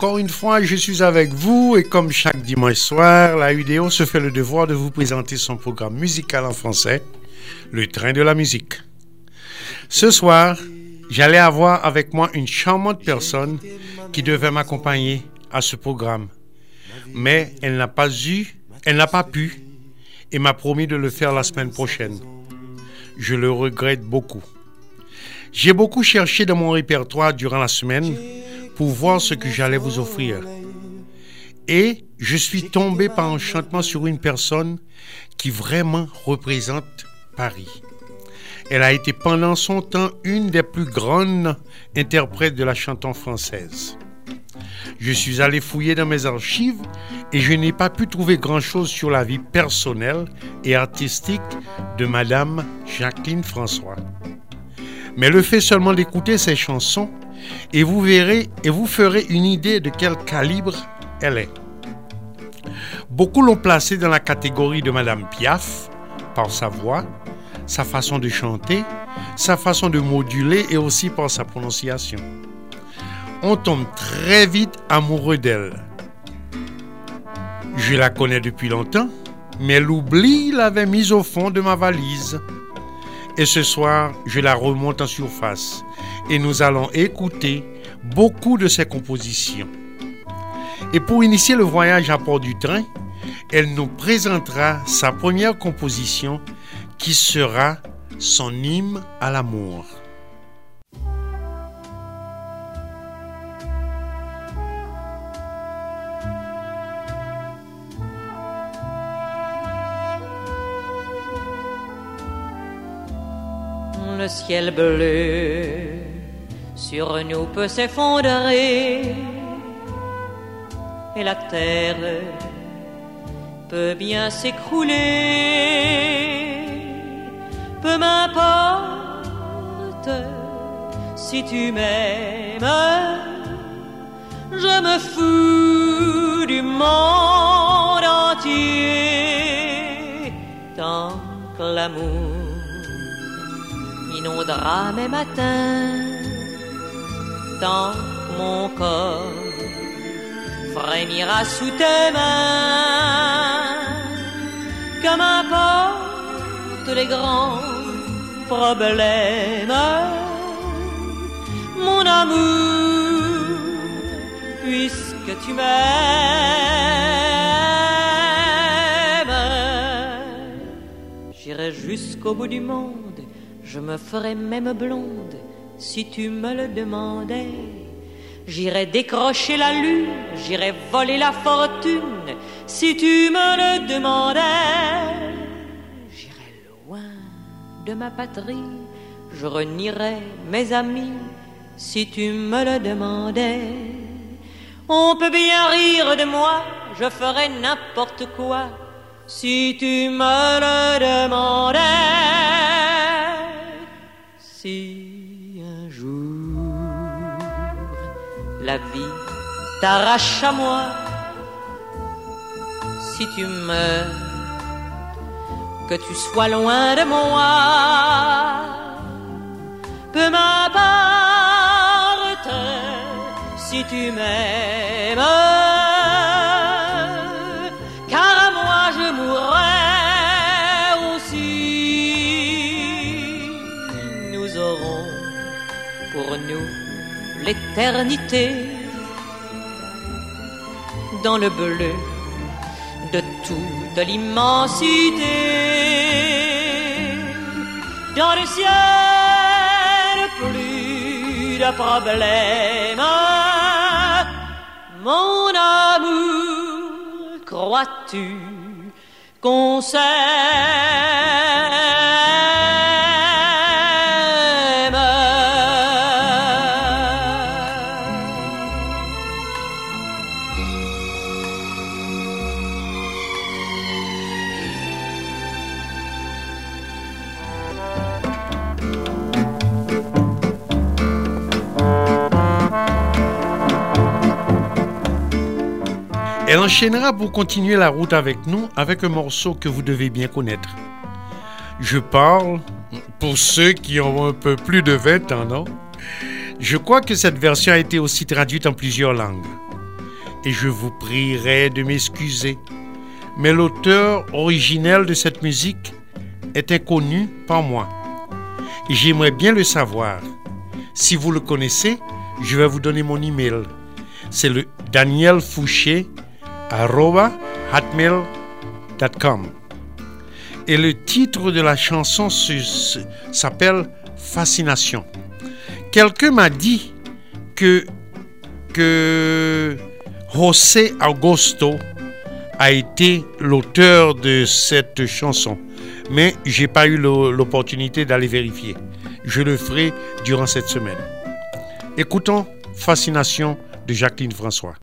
Encore une fois, je suis avec vous et comme chaque dimanche soir, la UDO se fait le devoir de vous présenter son programme musical en français, Le train de la musique. Ce soir, j'allais avoir avec moi une charmante personne qui devait m'accompagner à ce programme. Mais elle n'a pas eu, elle n'a pas pu et m'a promis de le faire la semaine prochaine. Je le regrette beaucoup. J'ai beaucoup cherché dans mon répertoire durant la semaine pour voir ce que j'allais vous offrir. Et je suis tombé par enchantement sur une personne qui vraiment représente Paris. Elle a été pendant son temps une des plus grandes interprètes de la chanson française. Je suis allé fouiller dans mes archives et je n'ai pas pu trouver grand-chose sur la vie personnelle et artistique de Madame Jacqueline François. Mais le fait seulement d'écouter ses chansons et vous verrez et vous ferez une idée de quel calibre elle est. Beaucoup l'ont placée dans la catégorie de Madame Piaf par sa voix, sa façon de chanter, sa façon de moduler et aussi par sa prononciation. On tombe très vite amoureux d'elle. Je la connais depuis longtemps, mais l'oubli l'avait mise au fond de ma valise. Et ce soir, je la remonte en surface et nous allons écouter beaucoup de ses compositions. Et pour initier le voyage à bord du train, elle nous présentera sa première composition qui sera son hymne à l'amour. Le ciel bleu sur nous peut s'effondrer. Et la terre peut bien s'écrouler. Peu m'importe si tu m'aimes, je me fous du monde entier. Tant que l'amour inondera mes matins que mon corps frémira sous tes mains, que m'importe les grands problèmes, mon amour, puisque tu m'aimes, j'irai jusqu'au bout du monde, je me ferai même blonde si tu me le demandais. J'irais décrocher la lune, j'irais voler la fortune, si tu me le demandais. J'irais loin de ma patrie, je renierais mes amis, si tu me le demandais. On peut bien rire de moi, je ferais n'importe quoi, si tu me le demandais. Si la vie. T'arrache à moi. Si tu meurs, que tu sois loin de moi, peu m'importe si tu m'aimes, car dans le bleu de toute l'immensité. Dans le ciel plus de problèmes. Mon amour crois-tu qu'on s'aime enchaînera pour continuer la route avec nous avec un morceau que vous devez bien connaître. Je parle pour ceux qui ont un peu plus de 20 ans, non? Je crois que cette version a été aussi traduite en plusieurs langues. Et je vous prierai de m'excuser. Mais l'auteur originel de cette musique est inconnu par moi. J'aimerais bien le savoir. Si vous le connaissez, je vais vous donner mon email. C'est le Daniel Fouché Et le titre de la chanson s'appelle Fascination. Quelqu'un m'a dit que, que José Augusto a été l'auteur de cette chanson, mais j'ai pas eu l'opportunité d'aller vérifier. Je le ferai durant cette semaine. Écoutons Fascination de Jacqueline François.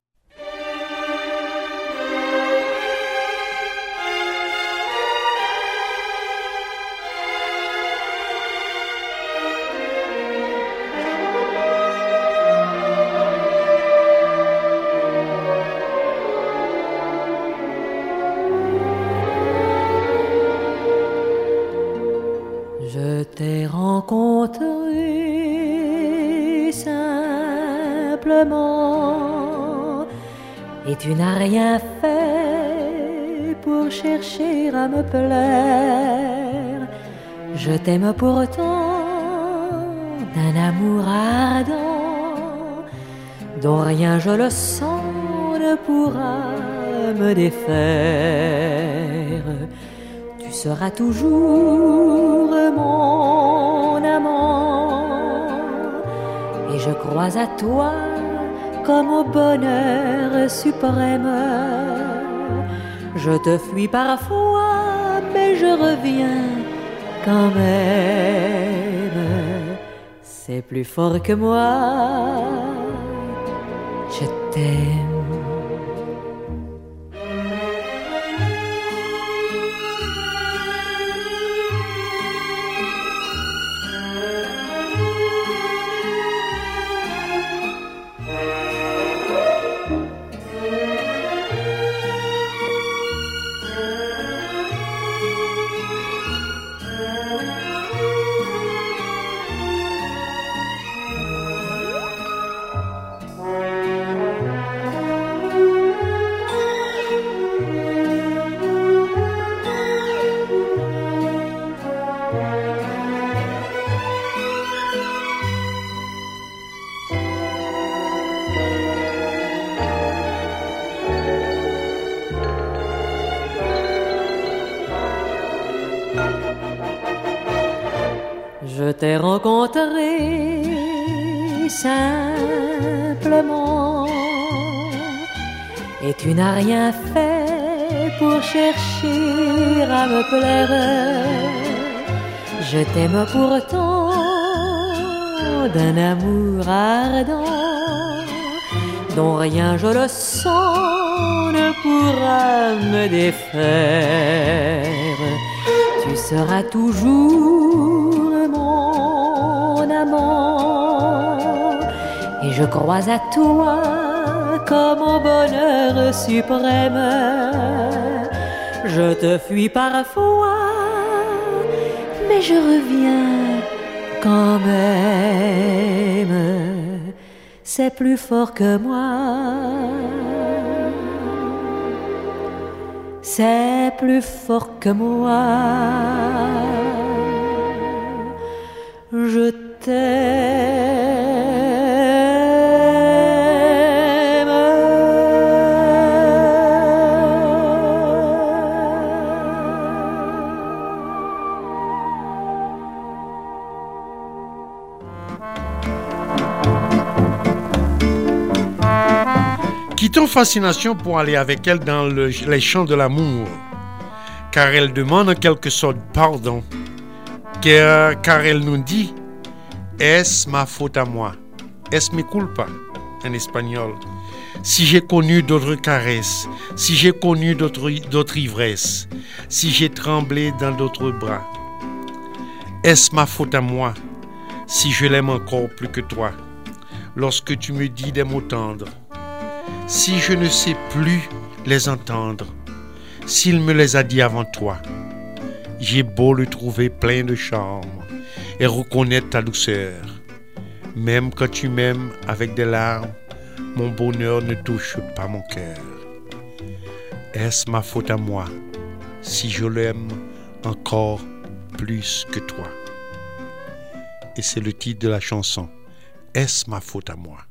Tu n'as rien fait pour chercher à me plaire. Je t'aime pourtant d'un amour ardent, dont rien je le sens ne pourra me défaire. Tu seras toujours mon amant, et je crois à toi comme au bonheur suprême. Je te fuis parfois, mais je reviens quand même. C'est plus fort que moi. Je t'aime. T'ai rencontré simplement et tu n'as rien fait pour chercher à me plaire. Je t'aime pourtant d'un amour ardent dont rien je le sens ne pourra me défaire. Tu seras toujours et je crois à toi comme au bonheur suprême. Je te fuis parfois, mais je reviens quand même. C'est plus fort que moi. C'est plus fort que moi. Je Quittons Fascination pour aller avec elle dans les champs de l'amour, car elle demande en quelque sorte pardon, car, elle nous dit es ma faute à moi? Es mi culpa? En espagnol. Si j'ai connu d'autres caresses, si j'ai connu d'autres ivresses, si j'ai tremblé dans d'autres bras. Est-ce ma faute à moi si je l'aime encore plus que toi? Lorsque tu me dis des mots tendres Si je ne sais plus les entendre, s'il me les a dit avant toi. J'ai beau le trouver plein de charme et reconnaître ta douceur. Même quand tu m'aimes avec des larmes, mon bonheur ne touche pas mon cœur. Est-ce ma faute à moi si je l'aime encore plus que toi? Et c'est le titre de la chanson. Est-ce ma faute à moi?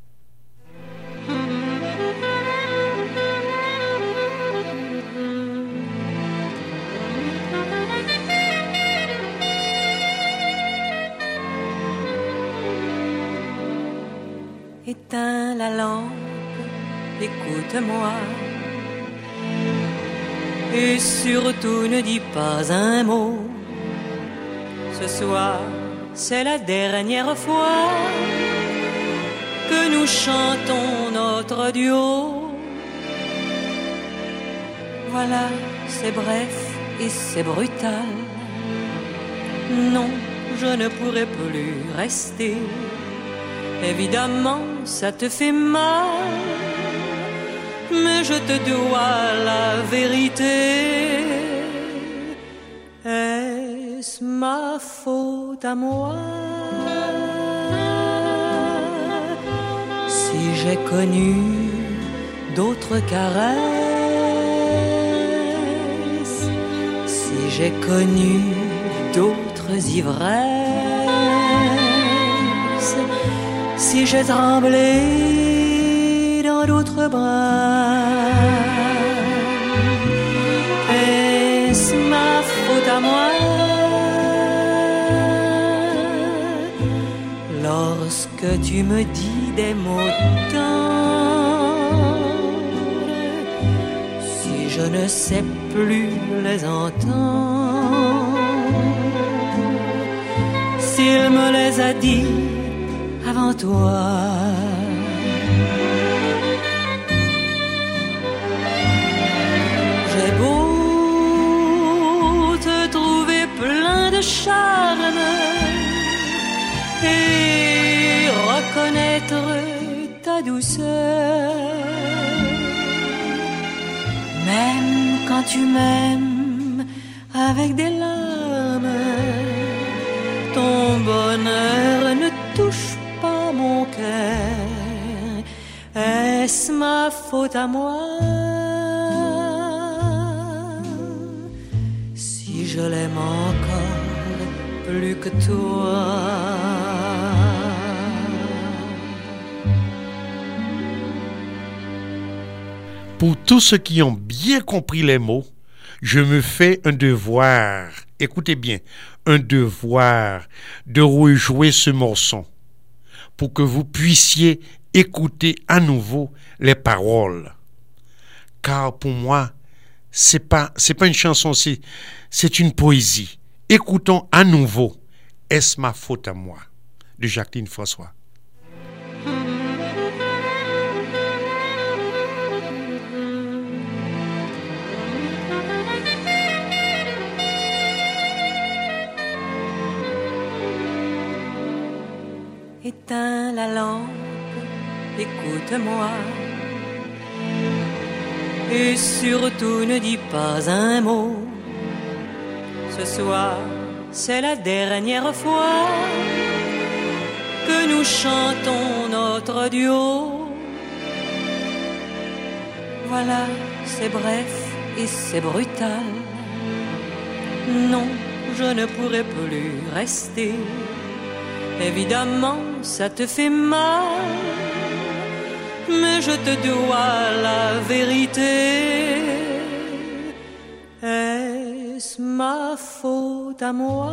La lampe, écoute-moi. Et surtout ne dis pas un mot. Ce soir, c'est la dernière fois que nous chantons notre duo. Voilà, c'est bref et c'est brutal. Non, je ne pourrai plus rester. Évidemment, ça te fait mal, mais je te dois la vérité. Est-ce ma faute à moi? Si j'ai connu d'autres caresses, si j'ai connu d'autres ivresses, si j'ai tremblé dans d'autres bras. Est-ce ma faute à moi? Lorsque tu me dis des mots si je ne sais plus les entendre s'il me les a dit avant toi j'ai beau te trouver plein de charme et reconnaître ta douceur. Même quand tu m'aimes avec des larmes, à moi si je l'aime encore plus que toi? Pour tous ceux qui ont bien compris les mots, je me fais un devoir, écoutez bien, un devoir de rejouer ce morceau pour que vous puissiez écouter à nouveau les paroles. Car pour moi, c'est pas pas une chanson, c'est c'est une poésie. Écoutons à nouveau Est-ce ma faute à moi? de Jacqueline François. Éteins la lampe, écoute-moi. Et surtout ne dis pas un mot. Ce soir, c'est la dernière fois que nous chantons notre duo. Voilà, c'est bref et c'est brutal. Non, je ne pourrai plus rester. Évidemment, ça te fait mal, mais je te dois la vérité. Est-ce ma faute à moi?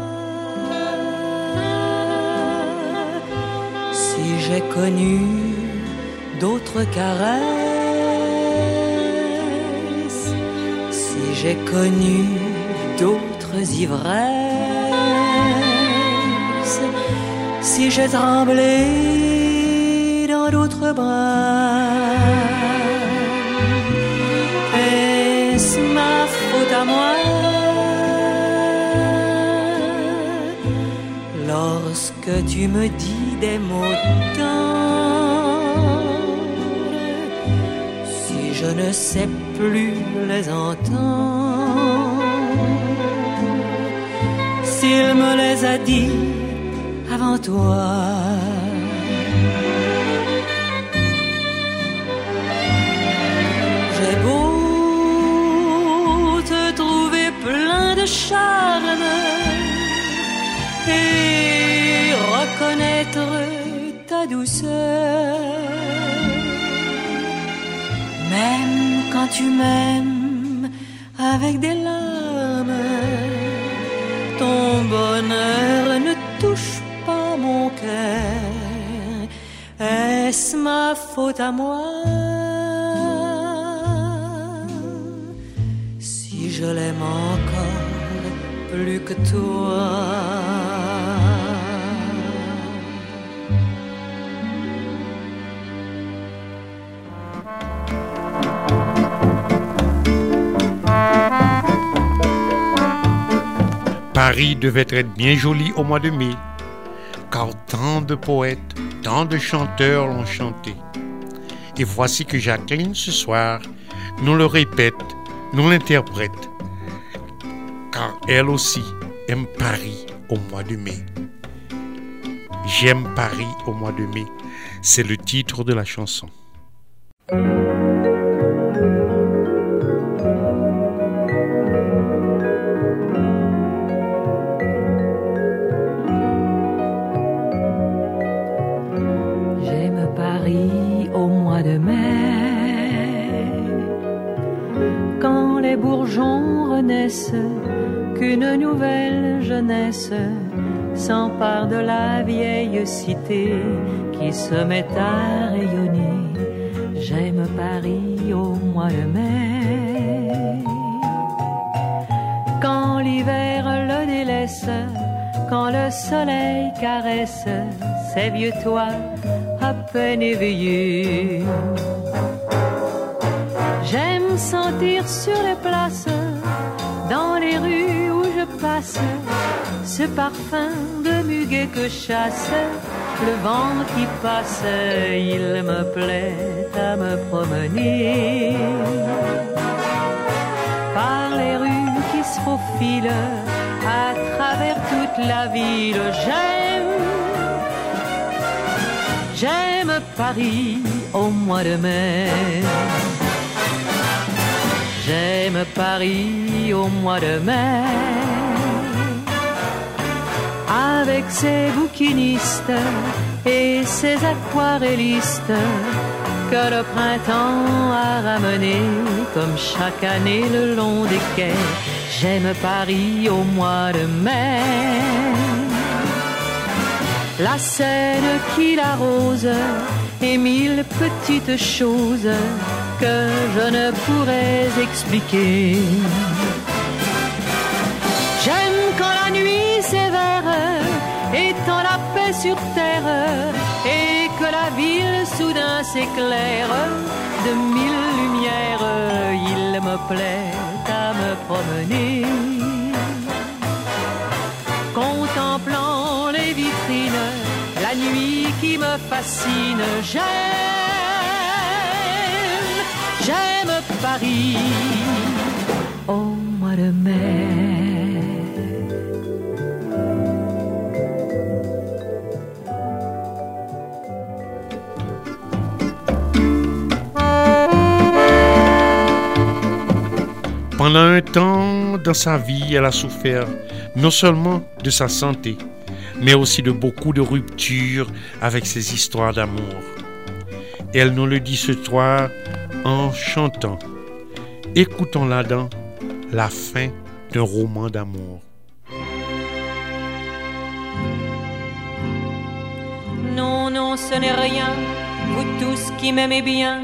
Si j'ai connu d'autres caresses, si j'ai connu d'autres ivresses? si j'ai tremblé d'autres bras. Est-ce ma faute à moi? Lorsque tu me dis des mots tendres si je ne sais plus les entendre. S'il me les a dit avant toi. Et reconnaître ta douceur même quand tu m'aimes avec des larmes, ton bonheur ne touche pas mon cœur. Est-ce ma faute à moi? Si je l'aime encore plus que toi? Paris devait être bien joli au mois de mai, car tant de poètes, tant de chanteurs l'ont chanté. Et voici que Jacqueline ce soir nous le répète, nous l'interprète, car elle aussi aime Paris au mois de mai. J'aime Paris au mois de mai, c'est le titre de la chanson. S'empare de la vieille cité qui se met à rayonner. J'aime Paris au mois de mai. Quand l'hiver le délaisse, quand le soleil caresse ses vieux toits à peine éveillés. Ce parfum de muguet que chasse le vent qui passe, il me plaît à me promener par les rues qui se faufilent à travers toute la ville. J'aime, j'aime Paris au mois de mai. J'aime Paris au mois de mai, avec ses bouquinistes et ses aquarellistes que le printemps a ramené comme chaque année le long des quais. J'aime Paris au mois de mai, la Seine qui l'arrose et mille petites choses que je ne pourrais expliquer. Et que la ville soudain s'éclaire de mille lumières. Il me plaît à me promener, contemplant les vitrines, la nuit qui me fascine. J'aime J'aime Paris au mois de mai. Pendant un temps dans sa vie, elle a souffert non seulement de sa santé, mais aussi de beaucoup de ruptures avec ses histoires d'amour. Elle nous le dit ce soir en chantant. Écoutons-la dans la fin d'un roman d'amour. Non, non, ce n'est rien. Vous tous qui m'aimez bien,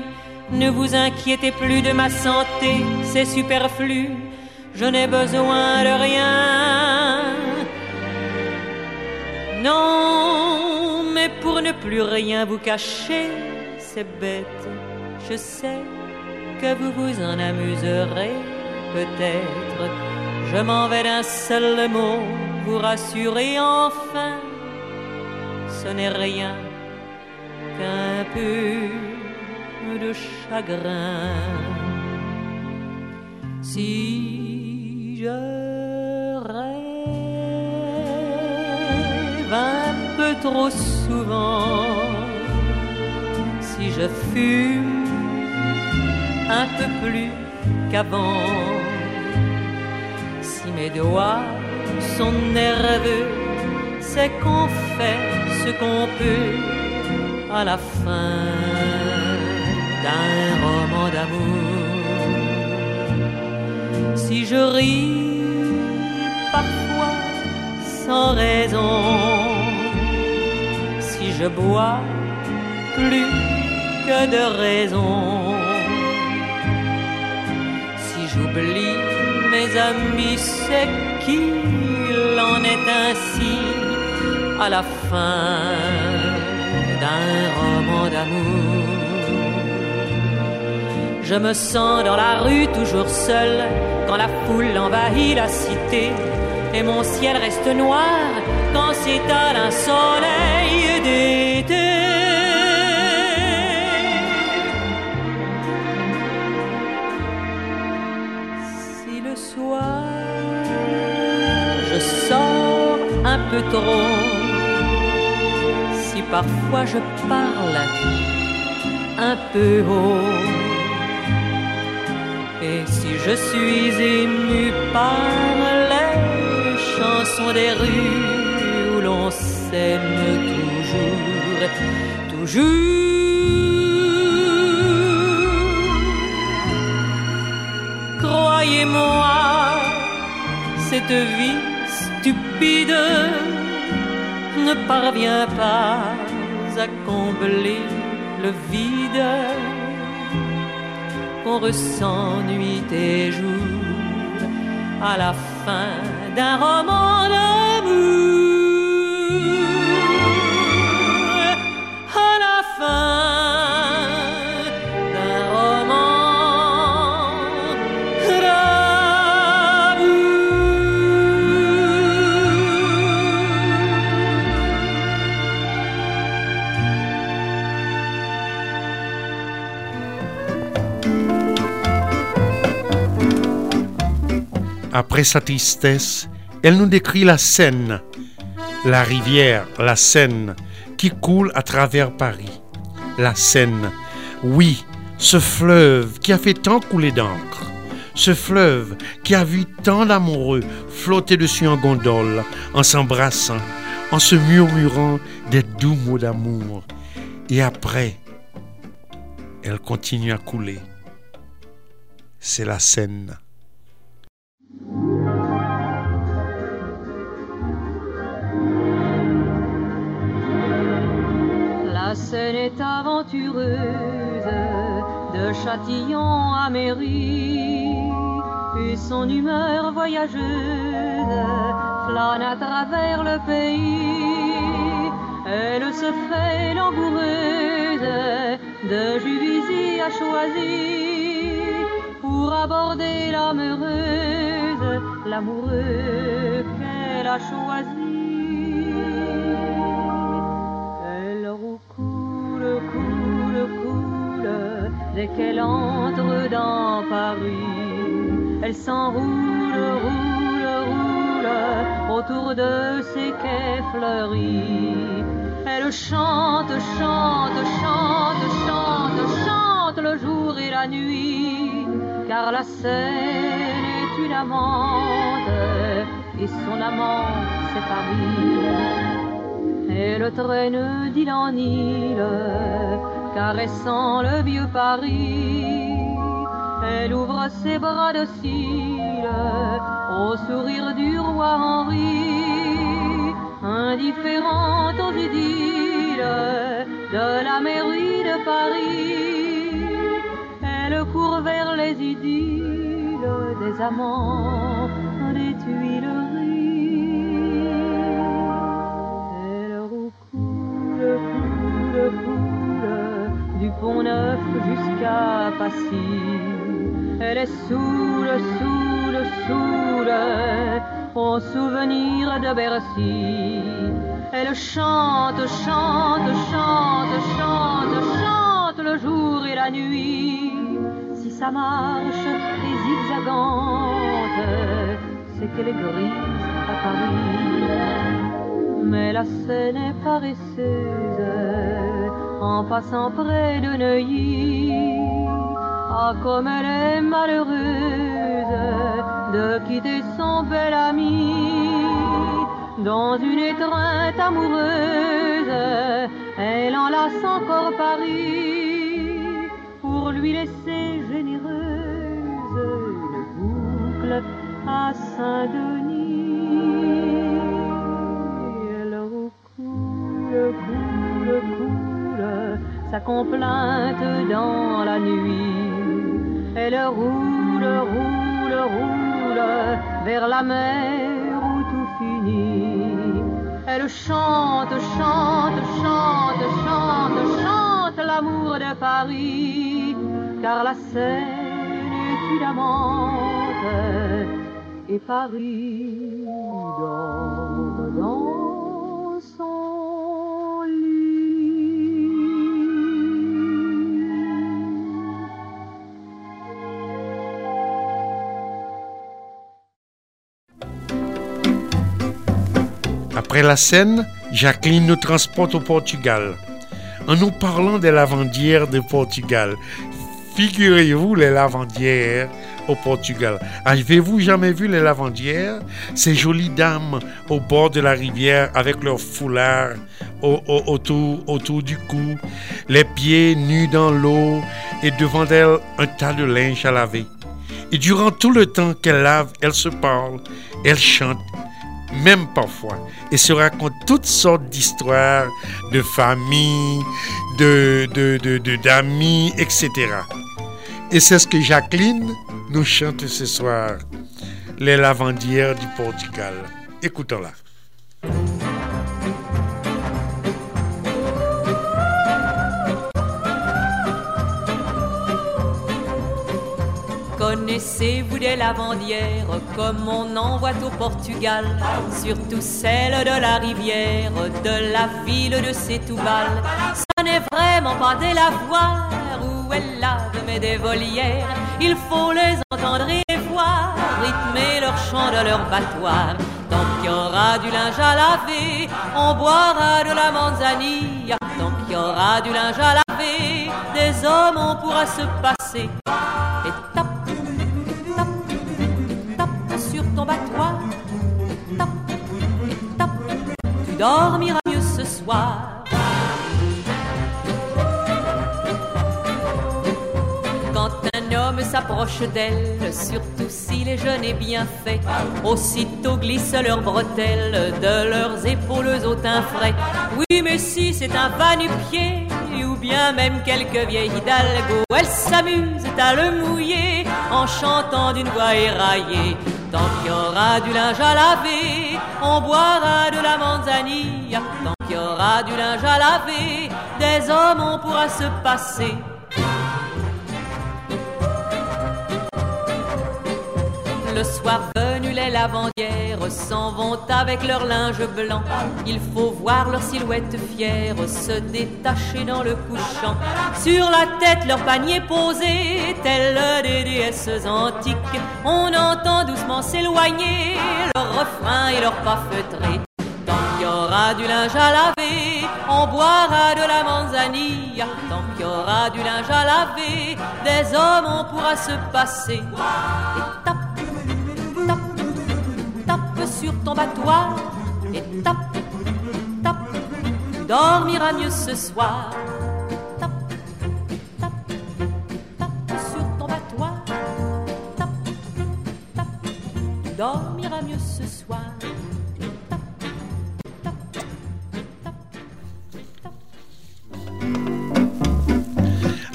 ne vous inquiétez plus de ma santé, c'est superflu. Je n'ai besoin de rien. Non, mais pour ne plus rien vous cacher, c'est bête je sais que vous vous en amuserez peut-être. Je m'en vais d'un seul mot vous rassurer enfin. Ce n'est rien qu'un pur de chagrin. Si je rêve un peu trop souvent, si je fume un peu plus qu'avant, si mes doigts sont nerveux, c'est qu'on fait ce qu'on peut à la fin d'un roman d'amour. Si je ris parfois sans raison, si je bois plus que de raison, si j'oublie mes amis, c'est qu'il en est ainsi à la fin d'un roman d'amour. Je me sens dans la rue toujours seul quand la foule envahit la cité et mon ciel reste noir quand s'étale un soleil d'été. Si le soir je sors un peu trop, si parfois je parle un peu haut, et si je suis ému par les chansons des rues où l'on s'aime toujours, toujours. Croyez-moi, cette vie stupide ne parvient pas à combler le vide qu'on ressent nuit et jour à la fin d'un roman d'amour. Sa tristesse, elle nous décrit la Seine, la rivière, la Seine, qui coule à travers Paris. La Seine, oui, ce fleuve qui a fait tant couler d'encre. Ce fleuve qui a vu tant d'amoureux flotter dessus en gondole, en s'embrassant, en se murmurant des doux mots d'amour. Et après, elle continue à couler. C'est la Seine. Seine est aventureuse, de Châtillon à Mairie, et son humeur voyageuse flâne à travers le pays. Elle se fait langoureuse, de Juvisy à Choisy, pour aborder l'âme heureuse, l'amoureux qu'elle a choisi. Dès qu'elle entre dans Paris. Elle s'enroule, roule, roule, autour de ses quais fleuris. Elle chante, chante, chante, chante, chante le jour et la nuit, car la Seine est une amante, et son amant c'est Paris. Elle traîne d'île en île, caressant le vieux Paris. Elle ouvre ses bras de cire au sourire du roi Henri, indifférente aux idylles de la mairie de Paris. Elle court vers les idylles des amants des Tuileries. Coule, du pont neuf jusqu'à Passy. Elle est saoule, saoule, saoule, au souvenir de Bercy. Elle chante, chante, chante, chante, chante le jour et la nuit. Si sa marche est zigzagante, c'est qu'elle est grise à Paris. Mais la scène est paresseuse en passant près de Neuilly. Ah, comme elle est malheureuse de quitter son bel ami dans une étreinte amoureuse. Elle enlace encore Paris pour lui laisser généreuse une boucle à Saint-Denis. Sa complainte dans la nuit. Elle roule, roule, roule vers la mer où tout finit. Elle chante, chante, chante, chante, chante l'amour de Paris, car la Seine est une et Paris dort Après la scène, Jacqueline nous transporte au Portugal. En nous parlant des lavandières de Portugal, figurez-vous les lavandières au Portugal. Avez-vous jamais vu les lavandières? Ces jolies dames au bord de la rivière avec leur foulard au- au- autour, autour du cou, les pieds nus dans l'eau et devant elles un tas de linge à laver. Et durant tout le temps qu'elles lavent, elles se parlent, elles chantent, même parfois, et se racontent toutes sortes d'histoires de famille, de, de, de- de- d'amis, etc. Et c'est ce que Jacqueline nous chante ce soir, les lavandières du Portugal. Écoutons-la. Connaissez-vous des lavandières comme on en voit au Portugal Surtout celles de la rivière, de la ville de Setúbal. Ça n'est vraiment pas des lavoirs où elles lavent mais des volières. Il faut les entendre et voir rythmer leur chant de leur battoir. Tant qu'il y aura du linge à laver, on boira de la manzanilla. Tant qu'il y aura du linge à laver, des hommes on pourra se passer. Tu dormiras mieux ce soir. Quand un homme s'approche d'elle, surtout s'il est jeune et bien fait, aussitôt glissent leurs bretelles de leurs épaules au teint frais. Oui, mais si c'est un va-nu-pied, ou bien même quelques vieilles hidalgo, elle s'amuse à le mouiller en chantant d'une voix éraillée. Tant qu'il y aura du linge à laver, on boira de la manzanilla. Tant qu'il y aura du linge à laver, des hommes on pourra se passer. Le soir venu, les lavandières s'en vont avec leur linge blanc. Il faut voir leur silhouette fière se détacher dans le couchant. Sur la tête, leur panier posé, tels des déesses antiques. On entend doucement s'éloigner et leur pas feutré. Tant qu'il y aura du linge à laver, on boira de la manzanilla. Tant qu'il y aura du linge à laver, des hommes on pourra se passer. Et tape, tape, tape sur ton battoir. Et tape, tape, tu dormiras mieux ce soir. Tape, tape,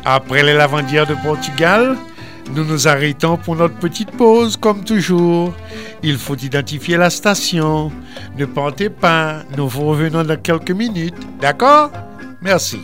Après les lavandières de Portugal, nous nous arrêtons pour notre petite pause, comme toujours. Il faut identifier la station. Ne partez pas, nous vous revenons dans quelques minutes. D'accord? Merci.